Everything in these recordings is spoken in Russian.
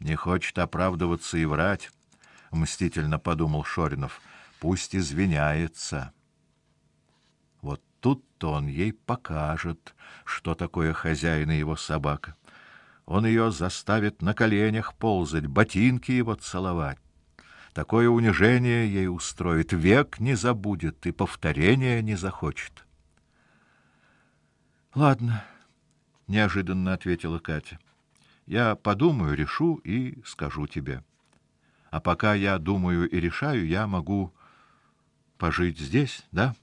Не хочет оправдываться и врать, мстительно подумал Шоринов. Пусть извиняется. Вот тут-то он ей покажет, что такое хозяин и его собака. Он ее заставит на коленях ползать, ботинки его целовать. Такое унижение ей устроит, век не забудет и повторения не захочет. Ладно, неожиданно ответила Катя. Я подумаю, решу и скажу тебе. А пока я думаю и решаю, я могу пожить здесь, да?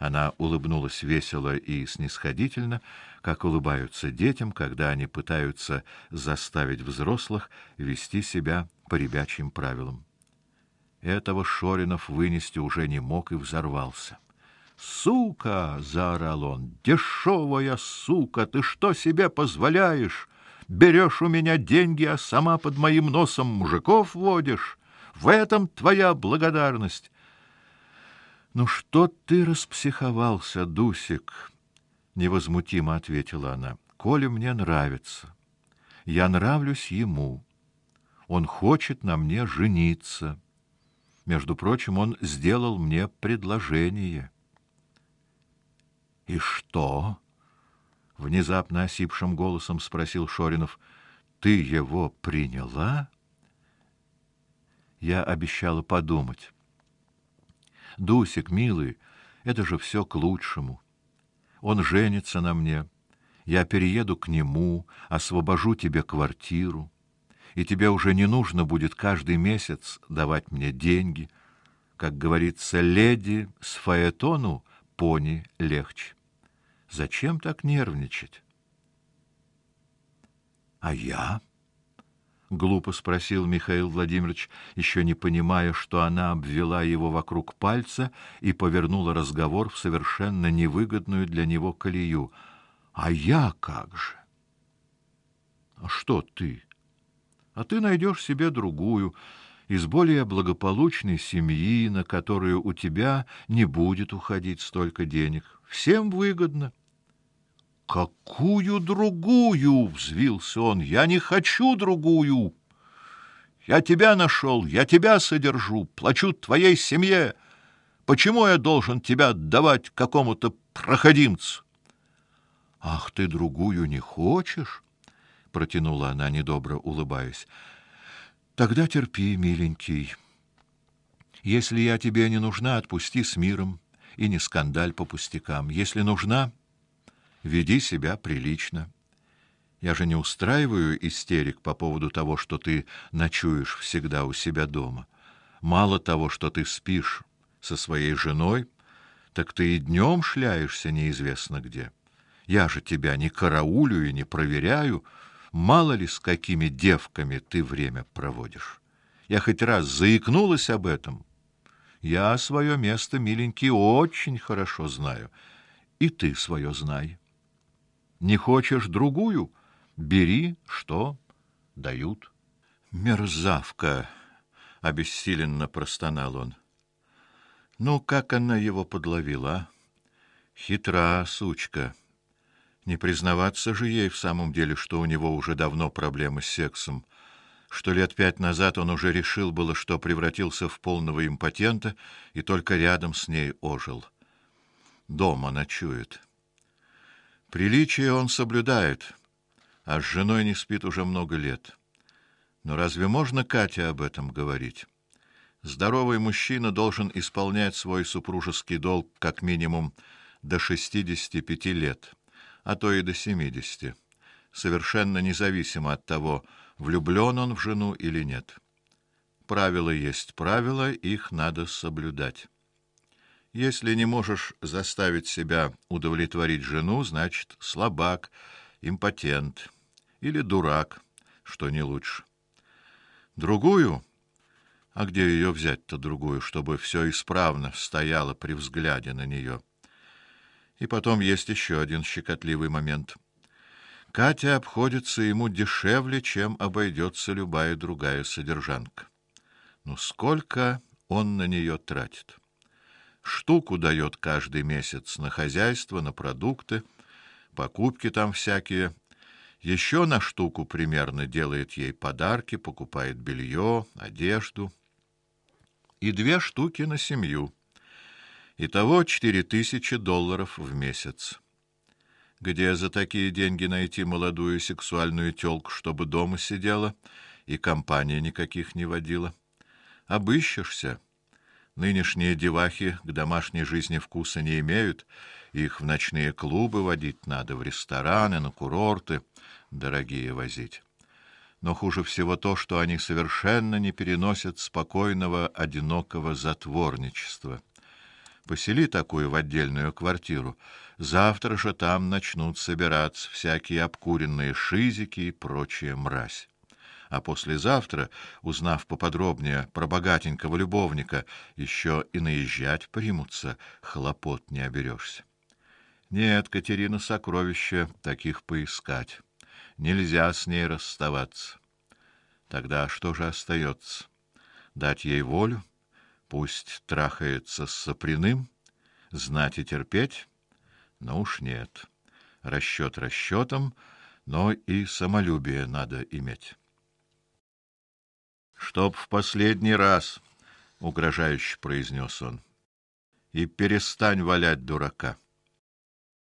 Она улыбнулась весело и снисходительно, как улыбаются детям, когда они пытаются заставить взрослых вести себя по ребячьим правилам. Этого Шоринов вынести уже не мог и взорвался. Сука, заорал он. Дешевая сука, ты что себе позволяешь? Берешь у меня деньги, а сама под моим носом мужиков водишь. В этом твоя благодарность. Ну что ты распсиховался, Дусик? невозмутимо ответила она. Коля мне нравится. Я нравлюсь ему. Он хочет на мне жениться. Между прочим, он сделал мне предложение. И что? Внезапно осипшим голосом спросил Шоринов. Ты его приняла? Я обещала подумать. Дусик, милый, это же все к лучшему. Он женится на мне. Я перееду к нему, освобожу тебе квартиру, и тебе уже не нужно будет каждый месяц давать мне деньги. Как говорится, леди с фаэтону пони легче. Зачем так нервничать? А я? глупо спросил Михаил Владимирович, еще не понимая, что она обвела его вокруг пальца и повернула разговор в совершенно невыгодную для него колею. А я как же? А что ты? А ты найдешь себе другую из более благополучной семьи, на которую у тебя не будет уходить столько денег. Всем выгодно. Какую другую? взвился он. Я не хочу другую. Я тебя нашел, я тебя содержу, плачу твоей семье. Почему я должен тебя отдавать какому-то проходимцу? Ах, ты другую не хочешь? протянула она недобро улыбаясь. Тогда терпи, миленький. Если я тебе не нужна, отпусти с миром и не скандаль по пустякам. Если нужна, веди себя прилично. Я же не устраиваю истерик по поводу того, что ты ночуешь всегда у себя дома. Мало того, что ты спишь со своей женой, так ты и днем шляешься неизвестно где. Я же тебя не караулю и не проверяю, мало ли с какими девками ты время проводишь. Я хоть раз заикнулась об этом. Я свое место, миленький, очень хорошо знаю, и ты свое знай. Не хочешь другую? Бери, что дают. Мерзавка, обессиленно простонал он. Ну как она его подловила? А? Хитра сучка. Не признаваться же ей в самом деле, что у него уже давно проблемы с сексом, что лет пять назад он уже решил было, что превратился в полного импотента и только рядом с ней ожил. Дома ночует. Приличие он соблюдает, а с женой не спит уже много лет. Но разве можно Кате об этом говорить? Здоровый мужчина должен исполнять свой супружеский долг как минимум до 65 лет, а то и до 70, совершенно независимо от того, влюблен он в жену или нет. Правила есть правила, их надо соблюдать. Если не можешь заставить себя удовлетворить жену, значит, слабак, импотент или дурак, что не лучше. Другую? А где ее взять-то другую, чтобы все исправно стояло при взгляде на нее? И потом есть еще один щекотливый момент. Катя обходится ему дешевле, чем обойдется любая другая содержанка. Ну сколько он на нее тратит? Штуку дает каждый месяц на хозяйство, на продукты, покупки там всякие, Еще на штуку примерно делает ей подарки, покупает белье, одежду и две штуки на семью. Итого четыре тысячи долларов в месяц. Где за такие деньги найти молодую сексуальную тёлку, чтобы дома сидела и компании никаких не водила? Обыщешься. Нынешние девахи к домашней жизни вкуса не имеют, их в ночные клубы водить надо, в рестораны, на курорты, дорогие возить. Но хуже всего то, что они совершенно не переносят спокойного одинокого затворничества. Посели такую в отдельную квартиру, завтра же там начнут собираться всякие обкуренные шизики и прочая мразь а послезавтра, узнав поподробнее про богатенького любовника, еще и наезжать примутся, хлопот не оберешься. Нет, Катерина сокровище таких поискать. Нельзя с ней расставаться. Тогда что же остается? Дать ей волю, пусть трахается с соприным, знать и терпеть? Но уж нет. Расчет расчетом, но и самолюбие надо иметь чтоб в последний раз, угрожающе произнес он. И перестань валять дурака.